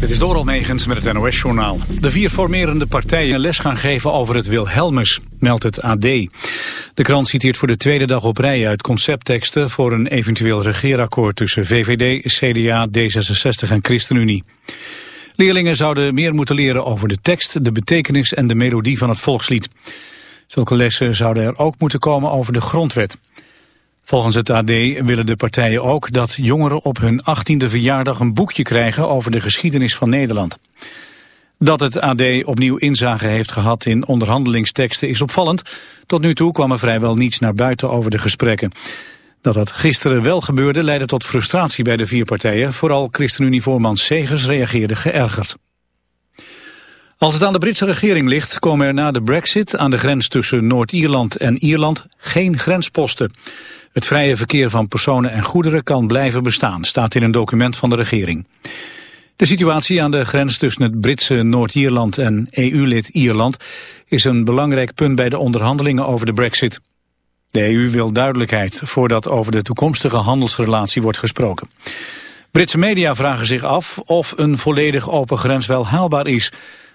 Dit is Doral Megens met het NOS-journaal. De vier formerende partijen les gaan geven over het Wilhelmus, meldt het AD. De krant citeert voor de tweede dag op rij uit conceptteksten... voor een eventueel regeerakkoord tussen VVD, CDA, D66 en ChristenUnie. Leerlingen zouden meer moeten leren over de tekst, de betekenis en de melodie van het volkslied. Zulke lessen zouden er ook moeten komen over de grondwet. Volgens het AD willen de partijen ook dat jongeren op hun 18e verjaardag een boekje krijgen over de geschiedenis van Nederland. Dat het AD opnieuw inzage heeft gehad in onderhandelingsteksten is opvallend. Tot nu toe kwam er vrijwel niets naar buiten over de gesprekken. Dat dat gisteren wel gebeurde leidde tot frustratie bij de vier partijen. Vooral ChristenUnie-voorman Segers reageerde geërgerd. Als het aan de Britse regering ligt, komen er na de brexit aan de grens tussen Noord-Ierland en Ierland geen grensposten. Het vrije verkeer van personen en goederen kan blijven bestaan, staat in een document van de regering. De situatie aan de grens tussen het Britse Noord-Ierland en EU-lid Ierland is een belangrijk punt bij de onderhandelingen over de brexit. De EU wil duidelijkheid voordat over de toekomstige handelsrelatie wordt gesproken. Britse media vragen zich af of een volledig open grens wel haalbaar is.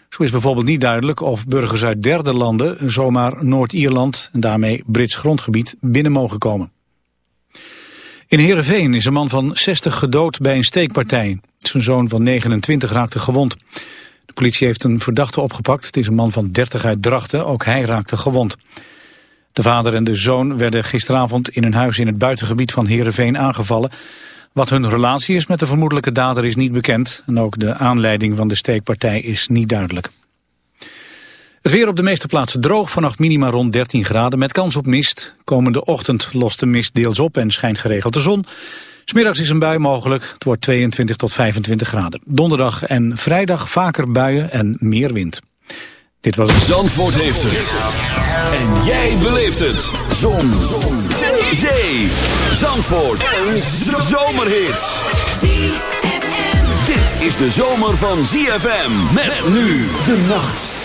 Zo is bijvoorbeeld niet duidelijk of burgers uit derde landen zomaar Noord-Ierland en daarmee Brits grondgebied binnen mogen komen. In Heerenveen is een man van 60 gedood bij een steekpartij. Zijn zoon van 29 raakte gewond. De politie heeft een verdachte opgepakt. Het is een man van 30 uit Drachten. Ook hij raakte gewond. De vader en de zoon werden gisteravond in een huis in het buitengebied van Heerenveen aangevallen. Wat hun relatie is met de vermoedelijke dader is niet bekend. En ook de aanleiding van de steekpartij is niet duidelijk. Het weer op de meeste plaatsen droog, vannacht minima rond 13 graden met kans op mist. Komende ochtend lost de mist deels op en schijnt geregeld de zon. Smiddags is een bui mogelijk, het wordt 22 tot 25 graden. Donderdag en vrijdag vaker buien en meer wind. Dit was Zandvoort heeft het. En jij beleeft het. Zon. zon. Zee. Zandvoort. Een zomerhit. Dit is de zomer van ZFM. Met nu de nacht.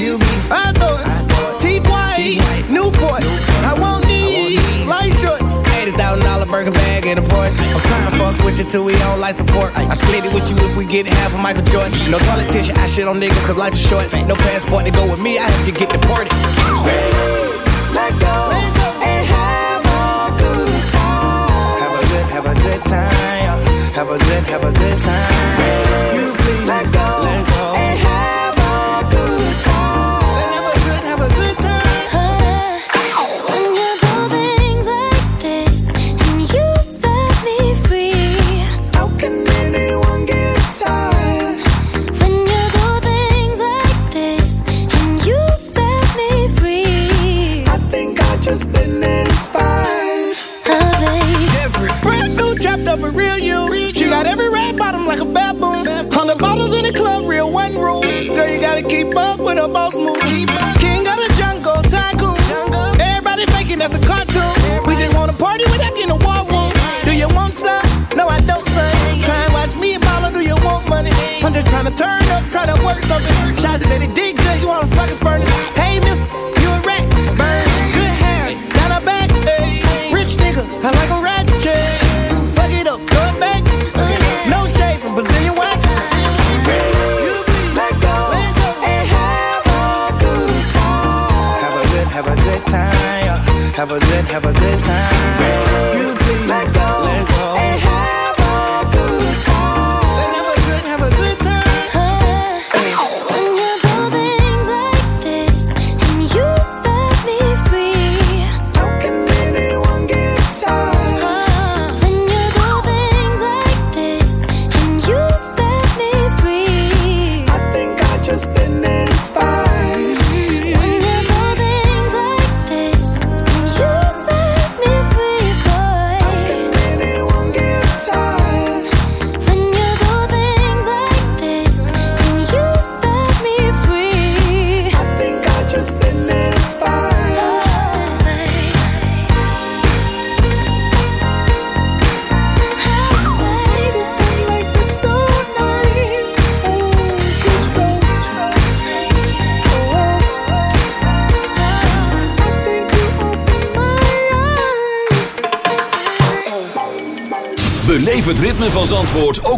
Kill me. I thought. Teeth white, Newports. I want these light shorts. $80,000 burger bag in a Porsche. I'm trying to fuck with you till we on life support. I split it with you if we get half of Michael Jordan. No politician, I shit on niggas cause life is short. No passport to go with me, I help you get deported. Raise, let go, and have a good time. Have a good, have a good time. Have a good, have a good time. Raise, let go, let go. To turn up, try to work something. Shots said it did good, you wanna fucking furnace. Hey, mister,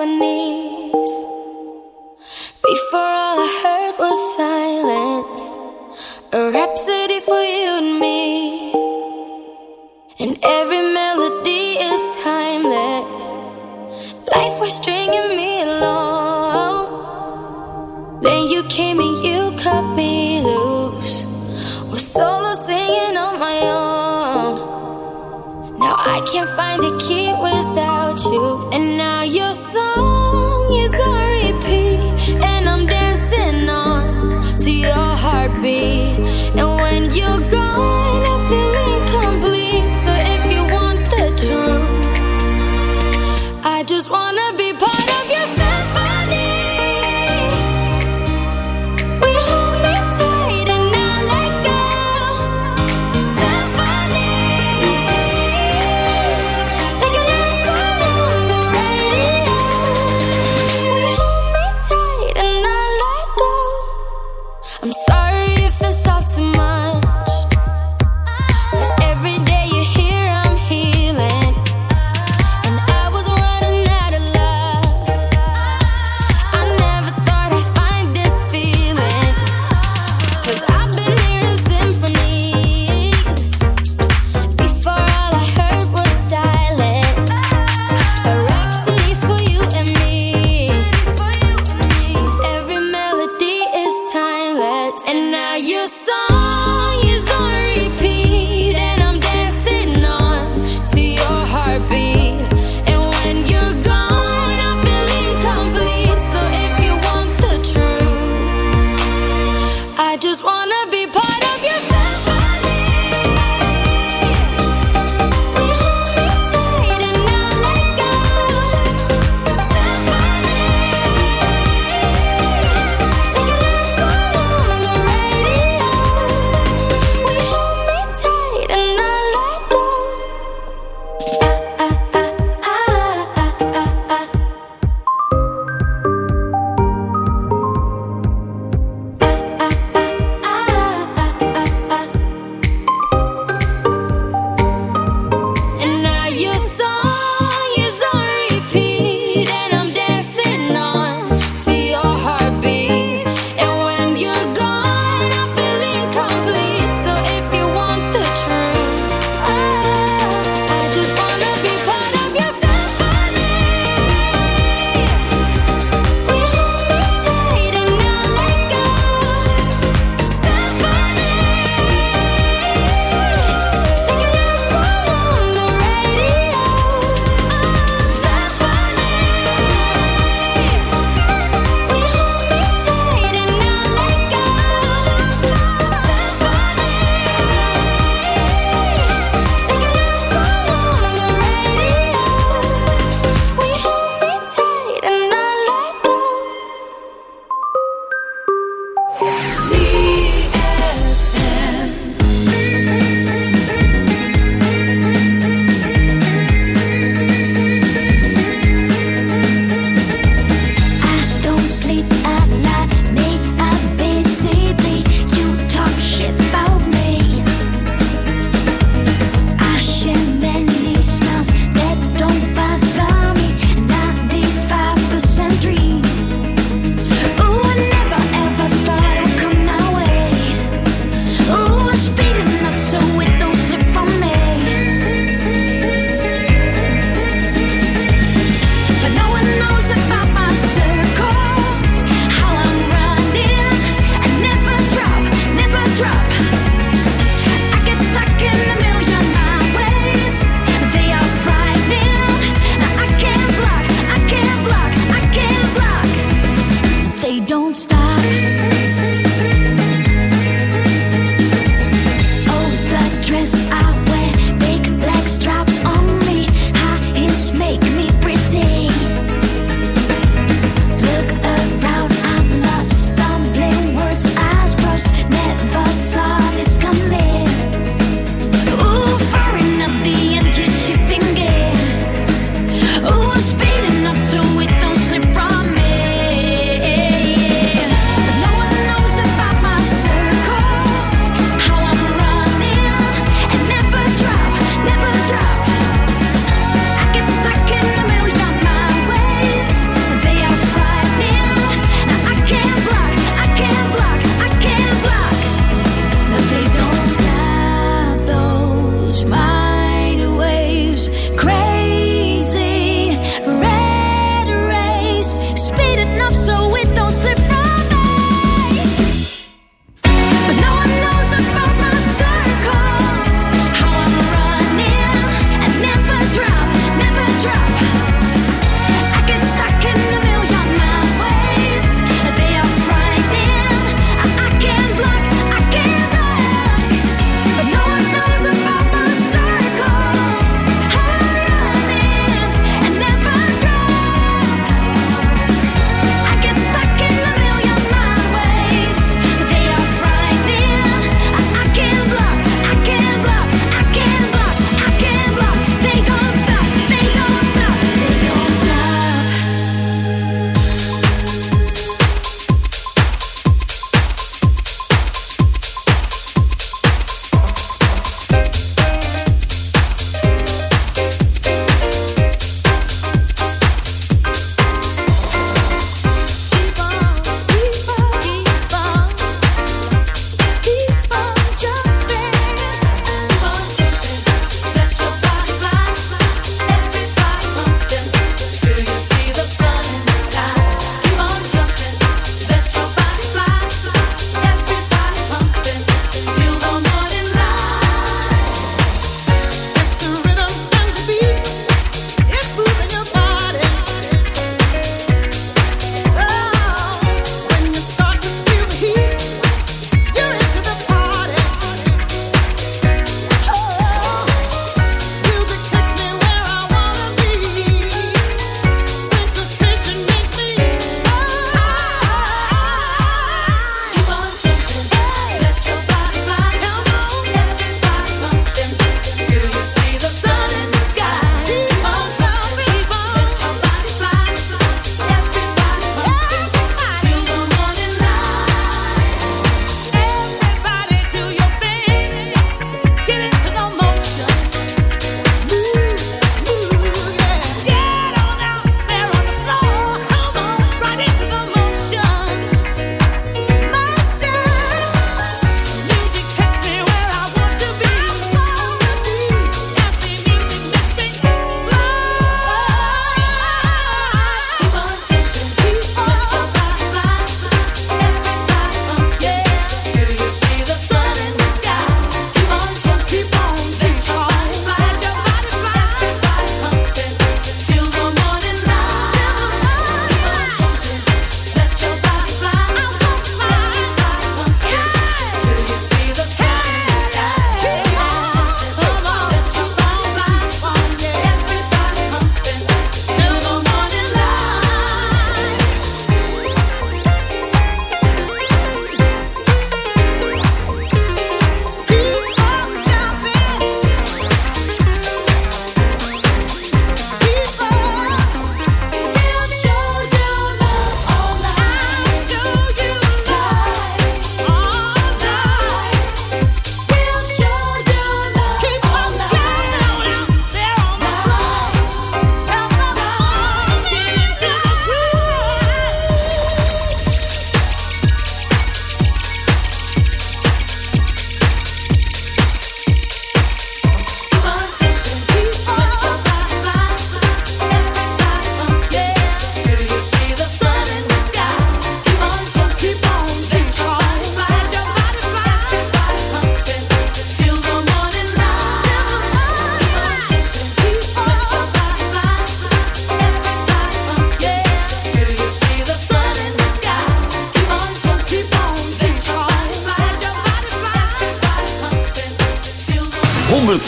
symphony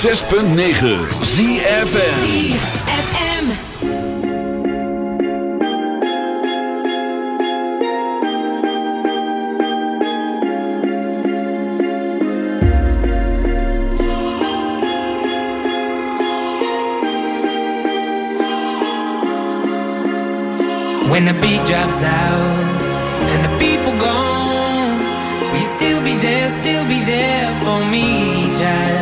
106.9 ZFN When the beat drops out and the people gone, will you still be there, still be there for me, child?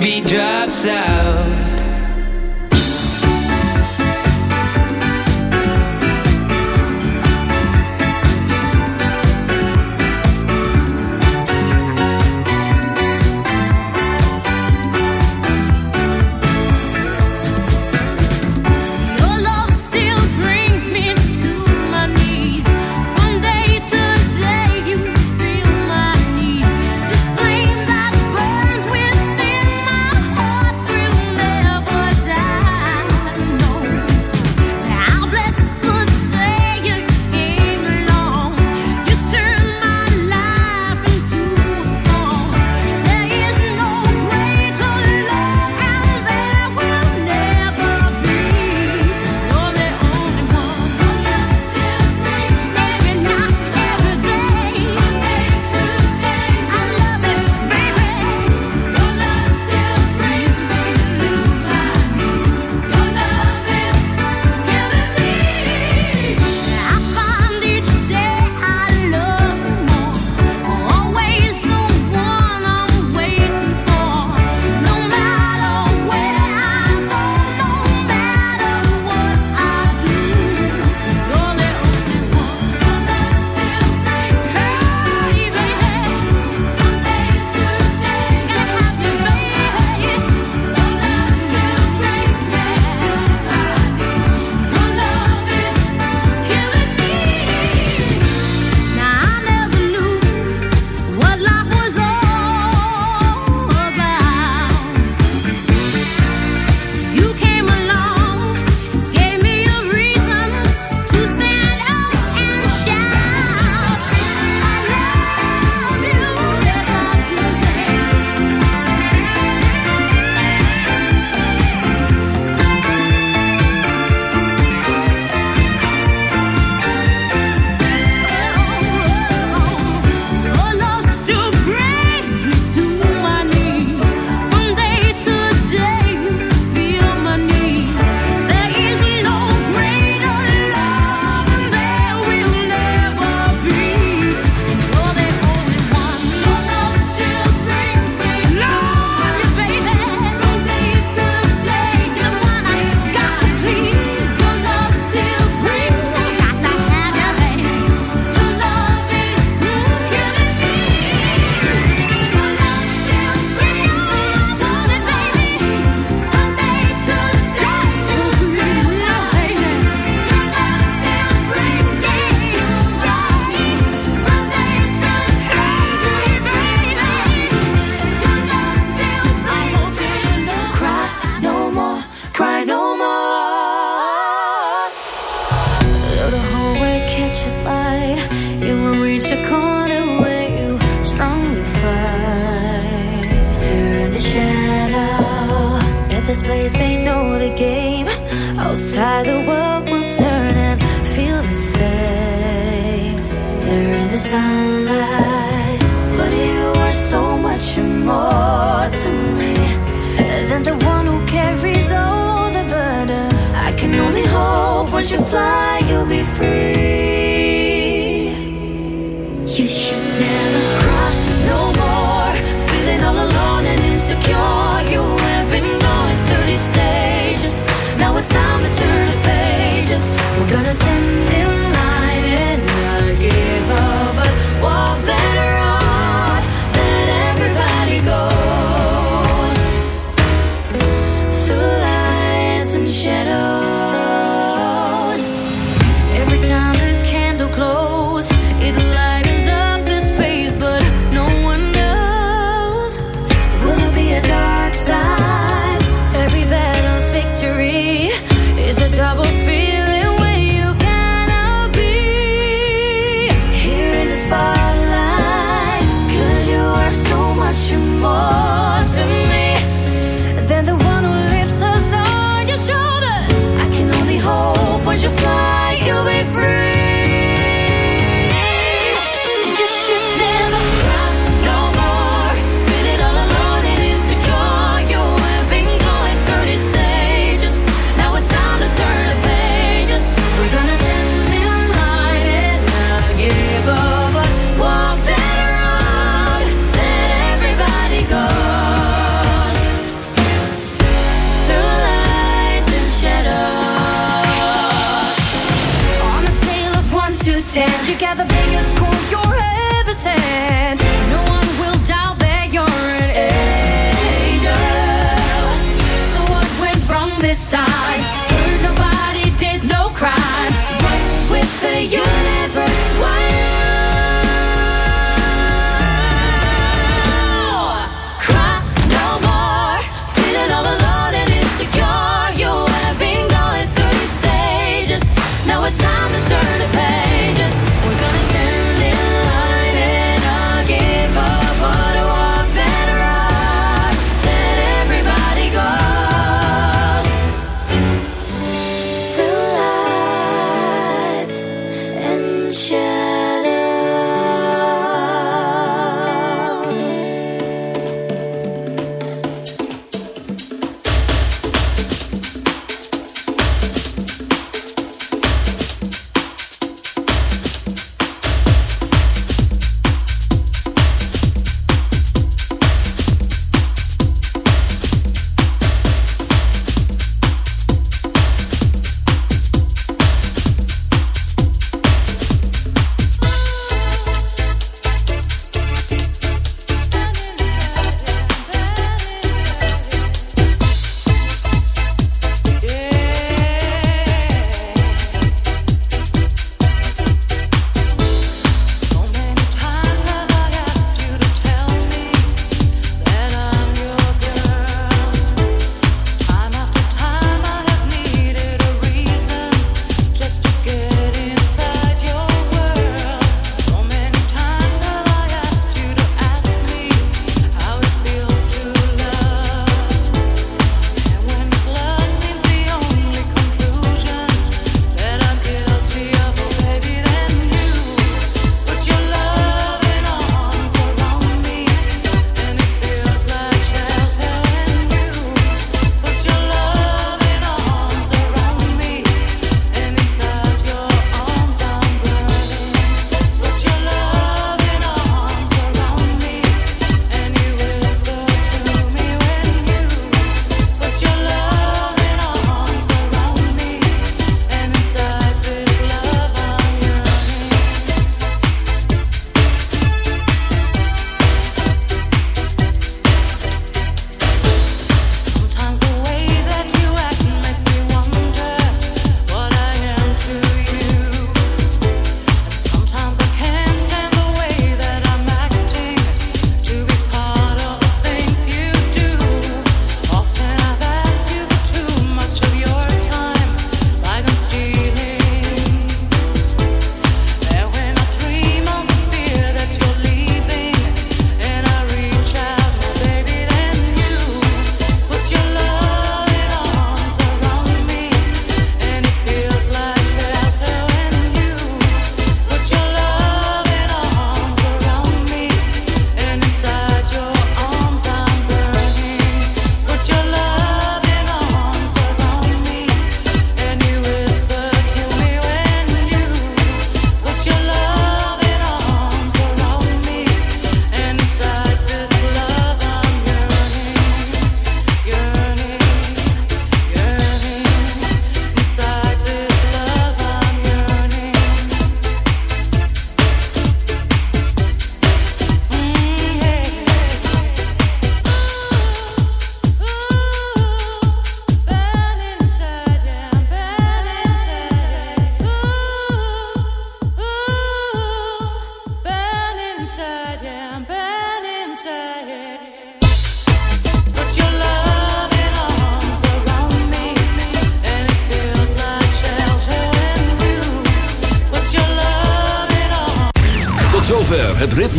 Beat drops out